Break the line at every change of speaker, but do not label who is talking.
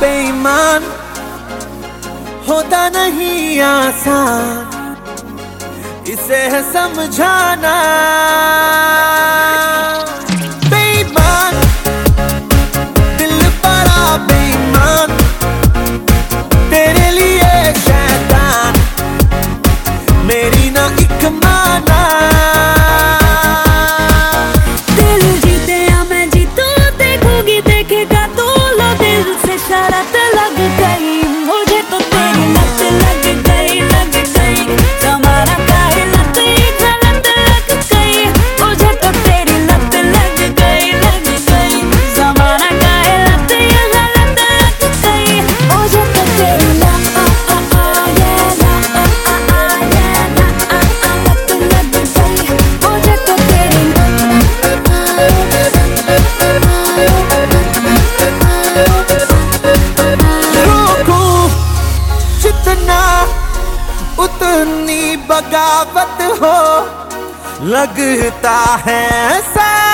बेईमान होता नहीं आसान इसे है समझाना। कितनी बगावत हो लगता है सा